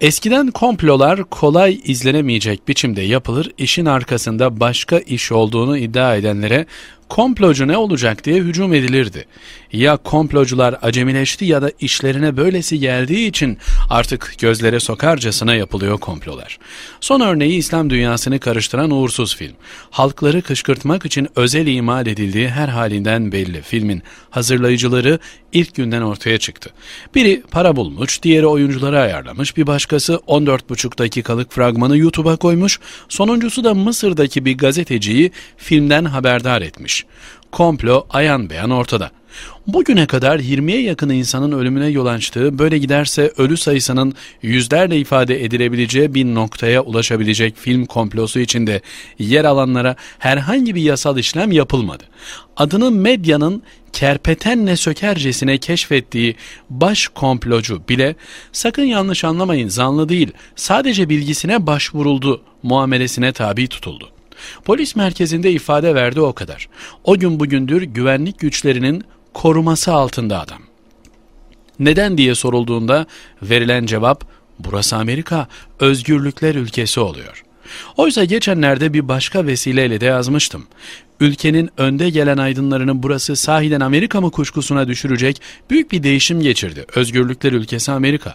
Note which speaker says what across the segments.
Speaker 1: Eskiden komplolar kolay izlenemeyecek biçimde yapılır, işin arkasında başka iş olduğunu iddia edenlere komplocu ne olacak diye hücum edilirdi. Ya komplocular acemileşti ya da işlerine böylesi geldiği için artık gözlere sokarcasına yapılıyor komplolar. Son örneği İslam dünyasını karıştıran uğursuz film. Halkları kışkırtmak için özel imal edildiği her halinden belli. Filmin hazırlayıcıları ilk günden ortaya çıktı. Biri para bulmuş, diğeri oyuncuları ayarlamış, bir başkası 14,5 dakikalık fragmanı YouTube'a koymuş, sonuncusu da Mısır'daki bir gazeteciyi filmden haberdar etmiş. Komplo ayan beyan ortada. Bugüne kadar 20'ye yakın insanın ölümüne yol açtığı, böyle giderse ölü sayısının yüzlerle ifade edilebileceği bir noktaya ulaşabilecek film komplosu içinde yer alanlara herhangi bir yasal işlem yapılmadı. Adını medyanın kerpetenle sökercesine keşfettiği baş komplocu bile sakın yanlış anlamayın zanlı değil sadece bilgisine başvuruldu muamelesine tabi tutuldu. Polis merkezinde ifade verdi o kadar. O gün bugündür güvenlik güçlerinin koruması altında adam. Neden diye sorulduğunda verilen cevap burası Amerika, özgürlükler ülkesi oluyor. Oysa geçenlerde bir başka vesileyle de yazmıştım. Ülkenin önde gelen aydınlarının burası sahiden Amerika mı kuşkusuna düşürecek büyük bir değişim geçirdi. Özgürlükler ülkesi Amerika.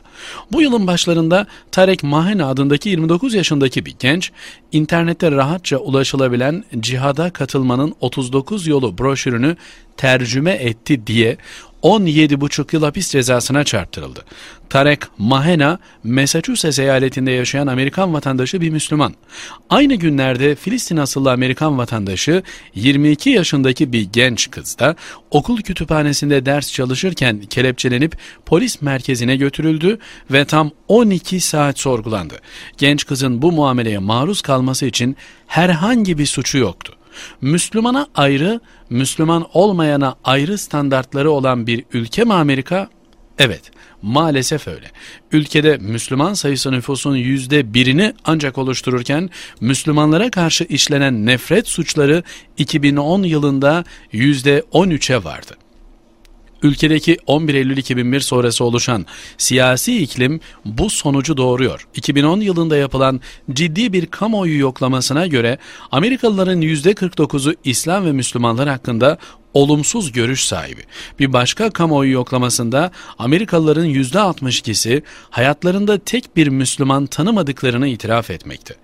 Speaker 1: Bu yılın başlarında Tarek Mahen adındaki 29 yaşındaki bir genç, internette rahatça ulaşılabilen cihada katılmanın 39 yolu broşürünü tercüme etti diye 17,5 yıl hapis cezasına çarptırıldı. Tarek Mahena, Massachusetts eyaletinde yaşayan Amerikan vatandaşı bir Müslüman. Aynı günlerde Filistin asıllı Amerikan vatandaşı 22 yaşındaki bir genç kız da okul kütüphanesinde ders çalışırken kelepçelenip polis merkezine götürüldü ve tam 12 saat sorgulandı. Genç kızın bu muameleye maruz kalması için herhangi bir suçu yoktu. Müslümana ayrı, Müslüman olmayana ayrı standartları olan bir ülke mi Amerika? Evet, maalesef öyle. Ülkede Müslüman sayısı nüfusun yüzde birini ancak oluştururken Müslümanlara karşı işlenen nefret suçları 2010 yılında yüzde 13'e vardı. Ülkedeki 11 Eylül 2001 sonrası oluşan siyasi iklim bu sonucu doğuruyor. 2010 yılında yapılan ciddi bir kamuoyu yoklamasına göre Amerikalıların %49'u İslam ve Müslümanlar hakkında olumsuz görüş sahibi. Bir başka kamuoyu yoklamasında Amerikalıların %62'si hayatlarında tek bir Müslüman tanımadıklarını itiraf etmekte.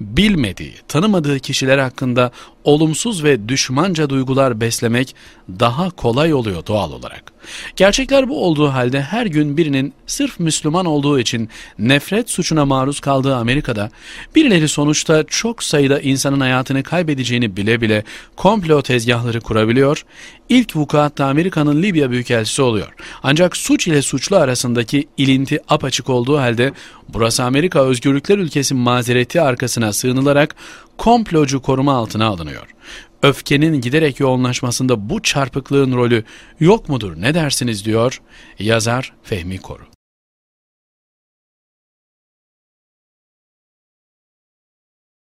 Speaker 1: Bilmediği, tanımadığı kişiler hakkında olumsuz ve düşmanca duygular beslemek daha kolay oluyor doğal olarak. Gerçekler bu olduğu halde her gün birinin sırf Müslüman olduğu için nefret suçuna maruz kaldığı Amerika'da birileri sonuçta çok sayıda insanın hayatını kaybedeceğini bile bile komplo tezgahları kurabiliyor. İlk vukuatta Amerika'nın Libya Büyükelçisi oluyor. Ancak suç ile suçlu arasındaki ilinti apaçık olduğu halde burası Amerika özgürlükler ülkesi mazereti arkasına sığınılarak komplocu koruma altına alınıyor. Öfkenin giderek yoğunlaşmasında bu çarpıklığın rolü yok mudur ne dersiniz diyor yazar Fehmi Koru.